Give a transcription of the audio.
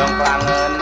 yang pelangen